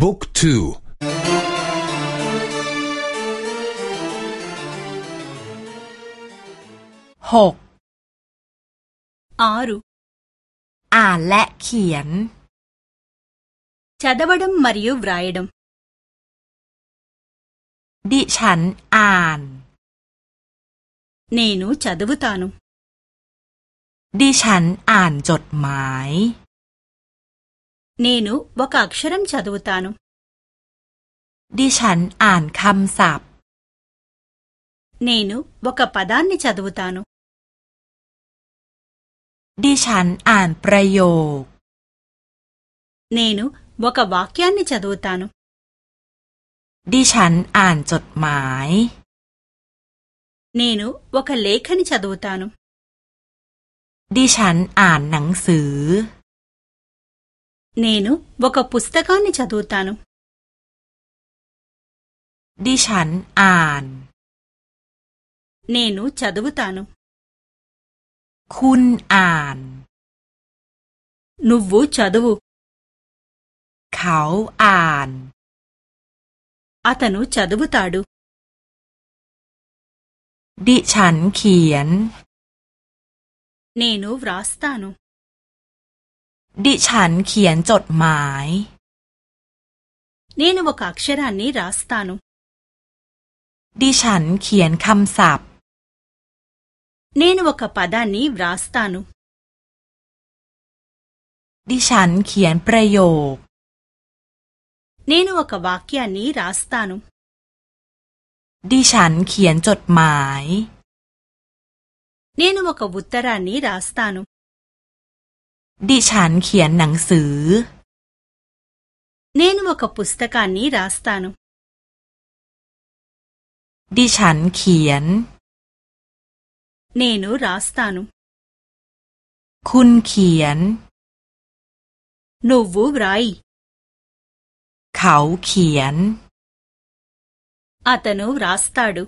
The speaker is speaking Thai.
บุ๊กทูหกอารุอ่านและเขียนาดวดมมาริโอบรายดม ดิฉันอ่านเนนูชาดวุตานุดิฉันอ่านจดหมายนนูบอกอักษรมจัดวุตานุดิฉันอ่านคำศัพท์เนนูบอกปัดานนิจัดวุตานุดิฉันอ่านประโยคเนนูบอกวาคยานนิจัดวุตานุดิฉันอ่านจดหมายเนนูบอกเลขานิจัดวุตานุดิฉันอ่านหนังสือ నేను ఒక పుస్తకాన్ని చదువుతాను ఆన్ నేను చదువుతాను ఖున్ ఆన్ నువ్వు చదువు ఆన్ అతను చదువుతాడు ดิฉันเขียน నేను వ్రాస్తాను ดิฉันเขียนจดหมาย นี่นวกักเชรานนีรัสตานุ ดิฉันเขียนคำศัพท์นี่นวกัปดานีรัสตานุ ดิฉันเขียนประโยคนี่นวกับวาเกียนีรัสตานุ ดิฉันเขียนจดหมายนี่นวกับุตรานีรัสตานุดิฉันเขียนหนังสือ เนนวกับปุสตกานีราสตานุ ดิฉันเขียน เนนูราสตานุ คุณเขียนโนวูไร เขาเขียนอาตโนราสตาดู